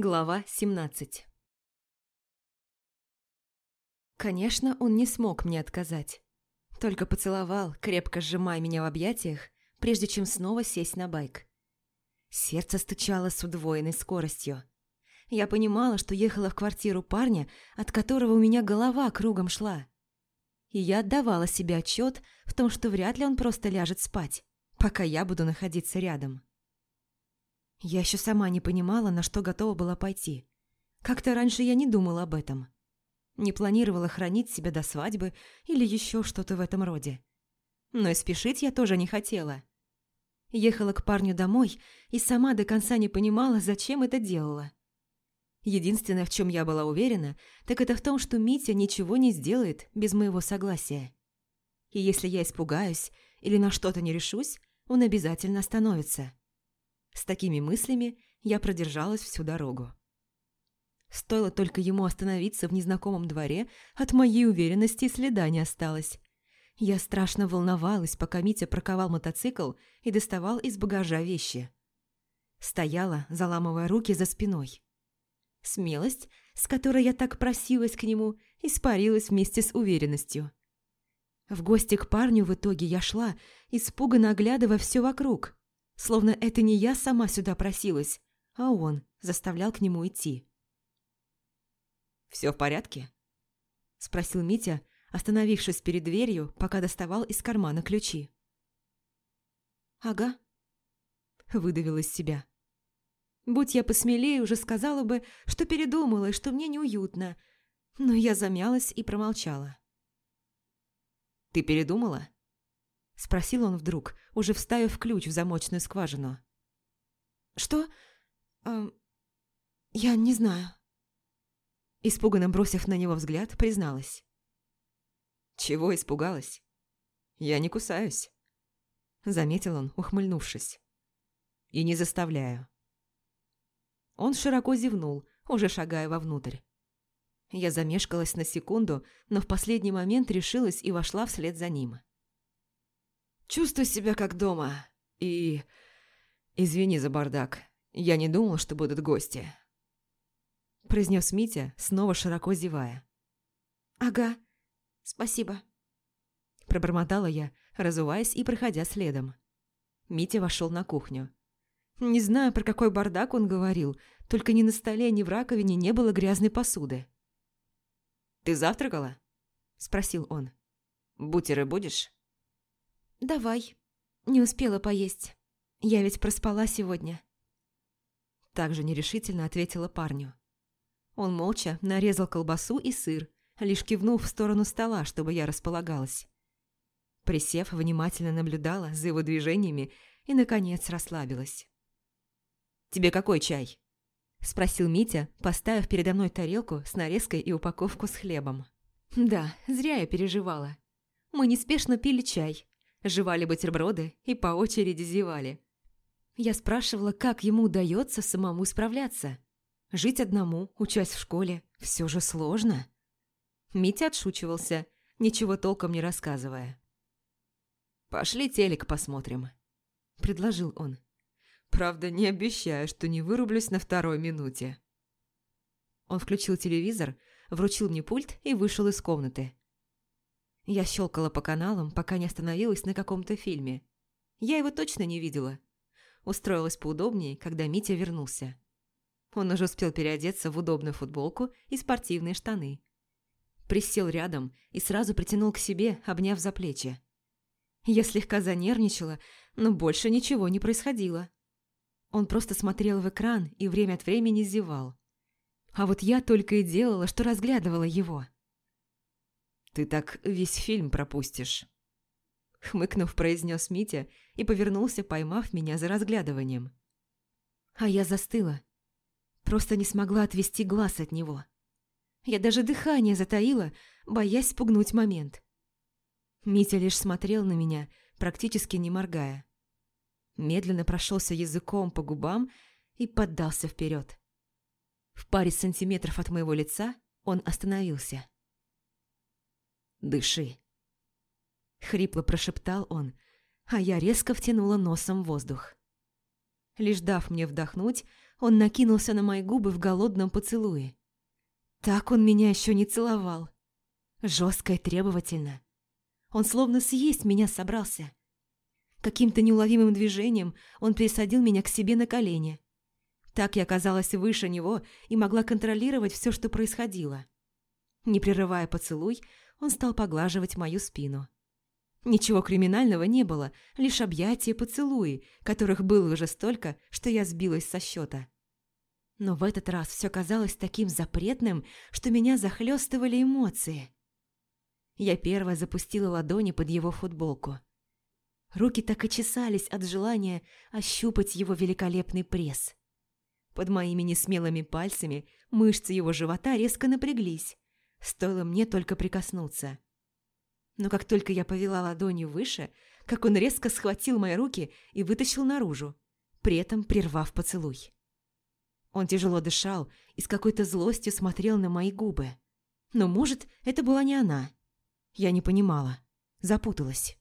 Глава 17 Конечно, он не смог мне отказать. Только поцеловал, крепко сжимая меня в объятиях, прежде чем снова сесть на байк. Сердце стучало с удвоенной скоростью. Я понимала, что ехала в квартиру парня, от которого у меня голова кругом шла. И я отдавала себе отчет в том, что вряд ли он просто ляжет спать, пока я буду находиться рядом. Я еще сама не понимала, на что готова была пойти. Как-то раньше я не думала об этом. Не планировала хранить себя до свадьбы или еще что-то в этом роде. Но и спешить я тоже не хотела. Ехала к парню домой и сама до конца не понимала, зачем это делала. Единственное, в чем я была уверена, так это в том, что Митя ничего не сделает без моего согласия. И если я испугаюсь или на что-то не решусь, он обязательно остановится. С такими мыслями я продержалась всю дорогу. Стоило только ему остановиться в незнакомом дворе, от моей уверенности следа не осталось. Я страшно волновалась, пока Митя парковал мотоцикл и доставал из багажа вещи. Стояла, заламывая руки за спиной. Смелость, с которой я так просилась к нему, испарилась вместе с уверенностью. В гости к парню в итоге я шла, испуганно оглядывая все вокруг. Словно это не я сама сюда просилась, а он заставлял к нему идти. «Все в порядке?» – спросил Митя, остановившись перед дверью, пока доставал из кармана ключи. «Ага», – выдавил из себя. Будь я посмелее, уже сказала бы, что передумала и что мне неуютно, но я замялась и промолчала. «Ты передумала?» Спросил он вдруг, уже вставив ключ в замочную скважину. «Что? Эм, я не знаю». Испуганно бросив на него взгляд, призналась. «Чего испугалась? Я не кусаюсь», — заметил он, ухмыльнувшись. «И не заставляю». Он широко зевнул, уже шагая вовнутрь. Я замешкалась на секунду, но в последний момент решилась и вошла вслед за ним. Чувствую себя как дома. И... Извини за бардак. Я не думал, что будут гости. Произнес Митя, снова широко зевая. «Ага, спасибо», – пробормотала я, разуваясь и проходя следом. Митя вошел на кухню. Не знаю, про какой бардак он говорил, только ни на столе, ни в раковине не было грязной посуды. «Ты завтракала?» – спросил он. «Бутеры будешь?» «Давай. Не успела поесть. Я ведь проспала сегодня». Также нерешительно ответила парню. Он молча нарезал колбасу и сыр, лишь кивнув в сторону стола, чтобы я располагалась. Присев, внимательно наблюдала за его движениями и, наконец, расслабилась. «Тебе какой чай?» – спросил Митя, поставив передо мной тарелку с нарезкой и упаковку с хлебом. Да, зря я переживала. Мы неспешно пили чай, жевали бутерброды и по очереди зевали. Я спрашивала, как ему удается самому справляться. Жить одному, учась в школе, все же сложно. Митя отшучивался, ничего толком не рассказывая. «Пошли телек посмотрим», – предложил он. «Правда, не обещаю, что не вырублюсь на второй минуте». Он включил телевизор, вручил мне пульт и вышел из комнаты. Я щелкала по каналам, пока не остановилась на каком-то фильме. Я его точно не видела. Устроилась поудобнее, когда Митя вернулся. Он уже успел переодеться в удобную футболку и спортивные штаны. Присел рядом и сразу притянул к себе, обняв за плечи. Я слегка занервничала, но больше ничего не происходило. Он просто смотрел в экран и время от времени зевал. А вот я только и делала, что разглядывала его. Ты так весь фильм пропустишь. Хмыкнув, произнес Митя и повернулся, поймав меня за разглядыванием. А я застыла. Просто не смогла отвести глаз от него. Я даже дыхание затаила, боясь спугнуть момент. Митя лишь смотрел на меня, практически не моргая. Медленно прошелся языком по губам и поддался вперед. В паре сантиметров от моего лица он остановился. «Дыши!» Хрипло прошептал он, а я резко втянула носом воздух. Лишь дав мне вдохнуть, он накинулся на мои губы в голодном поцелуе. Так он меня еще не целовал. Жестко и требовательно. Он словно съесть меня собрался. Каким-то неуловимым движением он пересадил меня к себе на колени. Так я оказалась выше него и могла контролировать все, что происходило. Не прерывая поцелуй, он стал поглаживать мою спину. Ничего криминального не было, лишь объятия и поцелуи, которых было уже столько, что я сбилась со счета. Но в этот раз все казалось таким запретным, что меня захлестывали эмоции. Я первая запустила ладони под его футболку. Руки так и чесались от желания ощупать его великолепный пресс. Под моими несмелыми пальцами мышцы его живота резко напряглись. Стоило мне только прикоснуться. Но как только я повела ладонью выше, как он резко схватил мои руки и вытащил наружу, при этом прервав поцелуй. Он тяжело дышал и с какой-то злостью смотрел на мои губы. Но, может, это была не она. Я не понимала. Запуталась.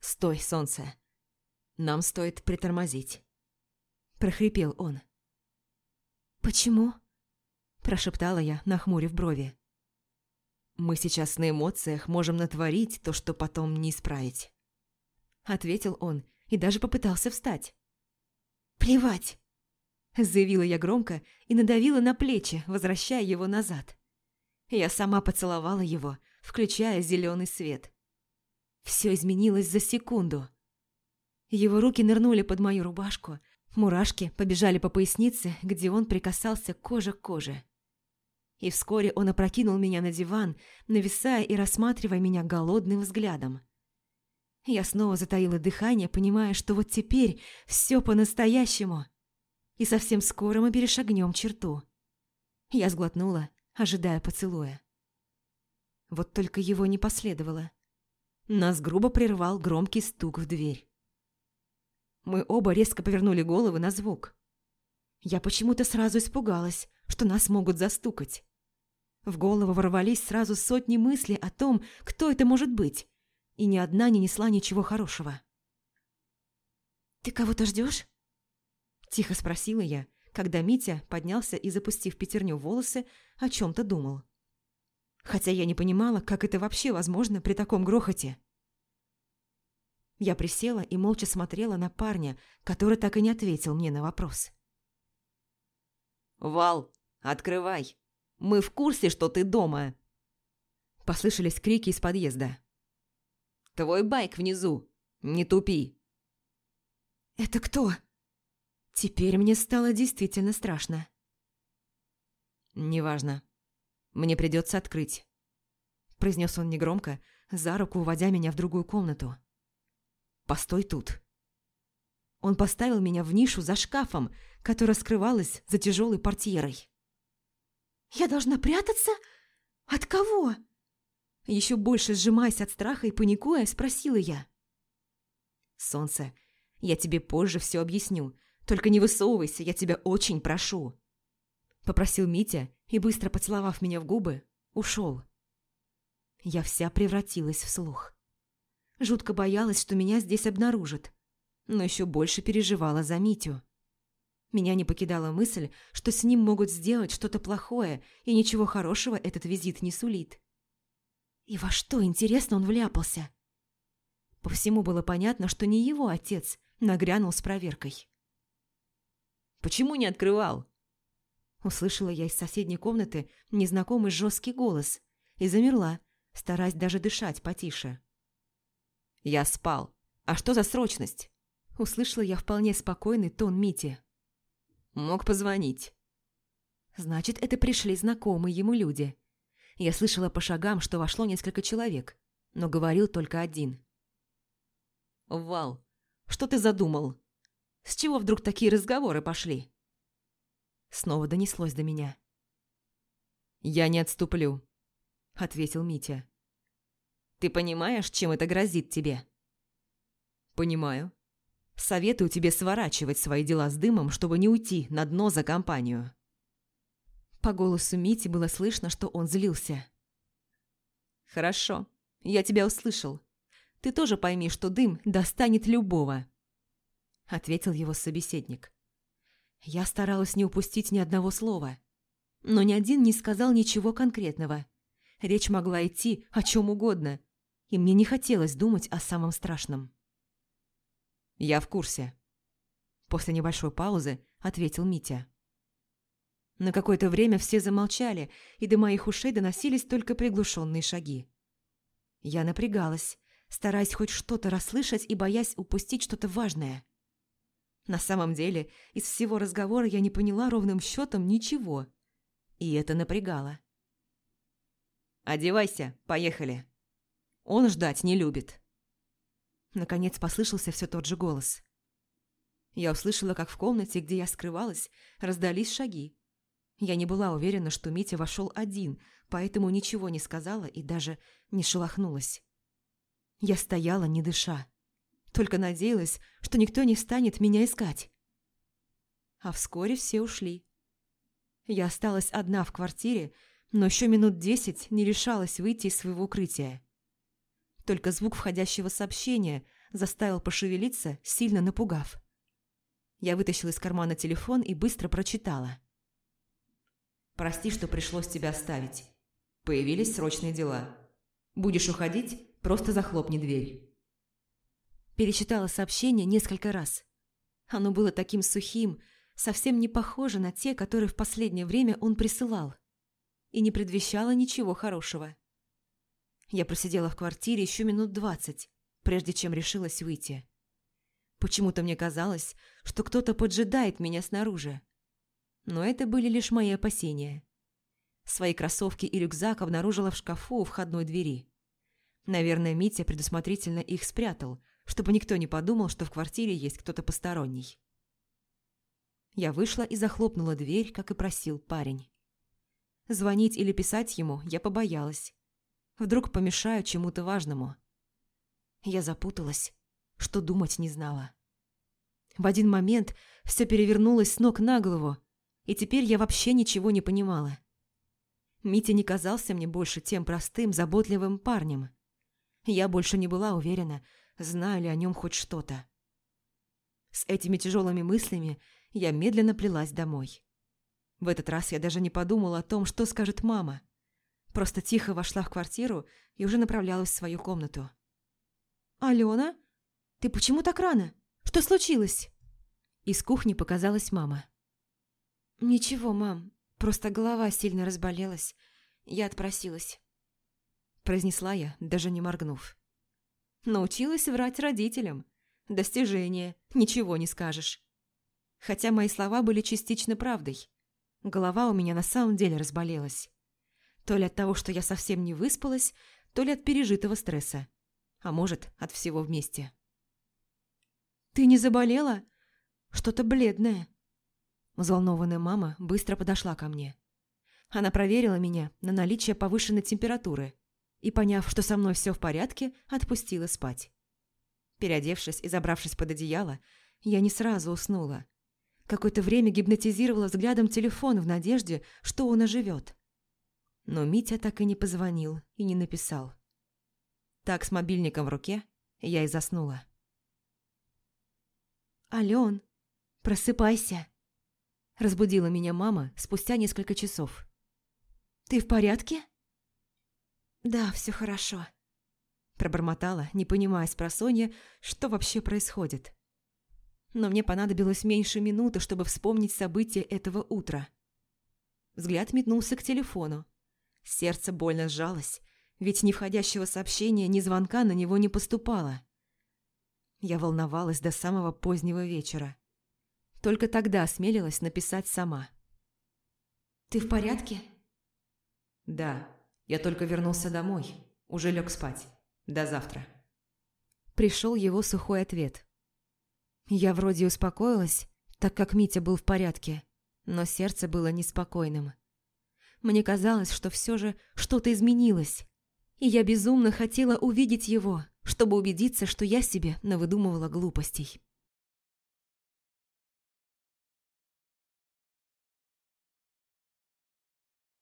«Стой, солнце. Нам стоит притормозить», – прохрипел он. «Почему?» – прошептала я, нахмурив брови. «Мы сейчас на эмоциях можем натворить то, что потом не исправить», – ответил он и даже попытался встать. «Плевать!» – заявила я громко и надавила на плечи, возвращая его назад. Я сама поцеловала его, включая зеленый свет. Все изменилось за секунду. Его руки нырнули под мою рубашку, мурашки побежали по пояснице, где он прикасался кожа к коже. И вскоре он опрокинул меня на диван, нависая и рассматривая меня голодным взглядом. Я снова затаила дыхание, понимая, что вот теперь все по-настоящему. И совсем скоро мы перешагнем черту. Я сглотнула, ожидая поцелуя. Вот только его не последовало. Нас грубо прервал громкий стук в дверь. Мы оба резко повернули головы на звук. Я почему-то сразу испугалась, что нас могут застукать. В голову ворвались сразу сотни мыслей о том, кто это может быть, и ни одна не несла ничего хорошего. «Ты кого-то ждешь? Тихо спросила я, когда Митя поднялся и, запустив пятерню в волосы, о чем-то думал хотя я не понимала, как это вообще возможно при таком грохоте. Я присела и молча смотрела на парня, который так и не ответил мне на вопрос. «Вал, открывай! Мы в курсе, что ты дома!» Послышались крики из подъезда. «Твой байк внизу! Не тупи!» «Это кто?» Теперь мне стало действительно страшно. «Неважно. Мне придется открыть», – произнес он негромко, за руку уводя меня в другую комнату. «Постой тут». Он поставил меня в нишу за шкафом, которая скрывалась за тяжелой портьерой. «Я должна прятаться? От кого?» Еще больше сжимаясь от страха и паникуя, спросила я. «Солнце, я тебе позже все объясню. Только не высовывайся, я тебя очень прошу». Попросил Митя и, быстро поцеловав меня в губы, ушел. Я вся превратилась в слух. Жутко боялась, что меня здесь обнаружат, но еще больше переживала за Митю. Меня не покидала мысль, что с ним могут сделать что-то плохое, и ничего хорошего этот визит не сулит. И во что, интересно, он вляпался? По всему было понятно, что не его отец нагрянул с проверкой. «Почему не открывал?» Услышала я из соседней комнаты незнакомый жесткий голос и замерла, стараясь даже дышать потише. «Я спал. А что за срочность?» Услышала я вполне спокойный тон Мити. «Мог позвонить». Значит, это пришли знакомые ему люди. Я слышала по шагам, что вошло несколько человек, но говорил только один. «Вал, что ты задумал? С чего вдруг такие разговоры пошли?» Снова донеслось до меня. «Я не отступлю», — ответил Митя. «Ты понимаешь, чем это грозит тебе?» «Понимаю. Советую тебе сворачивать свои дела с дымом, чтобы не уйти на дно за компанию». По голосу Мити было слышно, что он злился. «Хорошо, я тебя услышал. Ты тоже пойми, что дым достанет любого», — ответил его собеседник. Я старалась не упустить ни одного слова. Но ни один не сказал ничего конкретного. Речь могла идти о чем угодно, и мне не хотелось думать о самом страшном. «Я в курсе», – после небольшой паузы ответил Митя. На какое-то время все замолчали, и до моих ушей доносились только приглушенные шаги. Я напрягалась, стараясь хоть что-то расслышать и боясь упустить что-то важное. На самом деле, из всего разговора я не поняла ровным счетом ничего. И это напрягало. «Одевайся, поехали. Он ждать не любит». Наконец послышался все тот же голос. Я услышала, как в комнате, где я скрывалась, раздались шаги. Я не была уверена, что Митя вошел один, поэтому ничего не сказала и даже не шелохнулась. Я стояла, не дыша. Только надеялась, что никто не станет меня искать. А вскоре все ушли. Я осталась одна в квартире, но еще минут десять не решалась выйти из своего укрытия. Только звук входящего сообщения заставил пошевелиться, сильно напугав. Я вытащила из кармана телефон и быстро прочитала. «Прости, что пришлось тебя оставить. Появились срочные дела. Будешь уходить, просто захлопни дверь». Перечитала сообщение несколько раз. Оно было таким сухим, совсем не похоже на те, которые в последнее время он присылал. И не предвещало ничего хорошего. Я просидела в квартире еще минут двадцать, прежде чем решилась выйти. Почему-то мне казалось, что кто-то поджидает меня снаружи. Но это были лишь мои опасения. Свои кроссовки и рюкзак обнаружила в шкафу у входной двери. Наверное, Митя предусмотрительно их спрятал, чтобы никто не подумал, что в квартире есть кто-то посторонний. Я вышла и захлопнула дверь, как и просил парень. Звонить или писать ему я побоялась. Вдруг помешаю чему-то важному. Я запуталась, что думать не знала. В один момент все перевернулось с ног на голову, и теперь я вообще ничего не понимала. Митя не казался мне больше тем простым, заботливым парнем. Я больше не была уверена, знаю ли о нем хоть что-то. С этими тяжелыми мыслями я медленно плелась домой. В этот раз я даже не подумала о том, что скажет мама. Просто тихо вошла в квартиру и уже направлялась в свою комнату. «Алена? Ты почему так рано? Что случилось?» Из кухни показалась мама. «Ничего, мам, просто голова сильно разболелась. Я отпросилась», – произнесла я, даже не моргнув. Научилась врать родителям. Достижение, ничего не скажешь. Хотя мои слова были частично правдой. Голова у меня на самом деле разболелась. То ли от того, что я совсем не выспалась, то ли от пережитого стресса. А может, от всего вместе. «Ты не заболела? Что-то бледное», Взволнованная мама быстро подошла ко мне. Она проверила меня на наличие повышенной температуры и, поняв, что со мной все в порядке, отпустила спать. Переодевшись и забравшись под одеяло, я не сразу уснула. Какое-то время гипнотизировала взглядом телефон в надежде, что он оживет. Но Митя так и не позвонил и не написал. Так, с мобильником в руке, я и заснула. «Ален, просыпайся!» Разбудила меня мама спустя несколько часов. «Ты в порядке?» «Да, все хорошо», – пробормотала, не понимая с просонья, что вообще происходит. Но мне понадобилось меньше минуты, чтобы вспомнить события этого утра. Взгляд метнулся к телефону. Сердце больно сжалось, ведь ни входящего сообщения, ни звонка на него не поступало. Я волновалась до самого позднего вечера. Только тогда осмелилась написать сама. «Ты в порядке?» «Да, я только вернулся домой. Уже лег спать. До завтра». Пришел его сухой ответ. Я вроде успокоилась, так как Митя был в порядке, но сердце было неспокойным. Мне казалось, что все же что-то изменилось, и я безумно хотела увидеть его, чтобы убедиться, что я себе навыдумывала глупостей.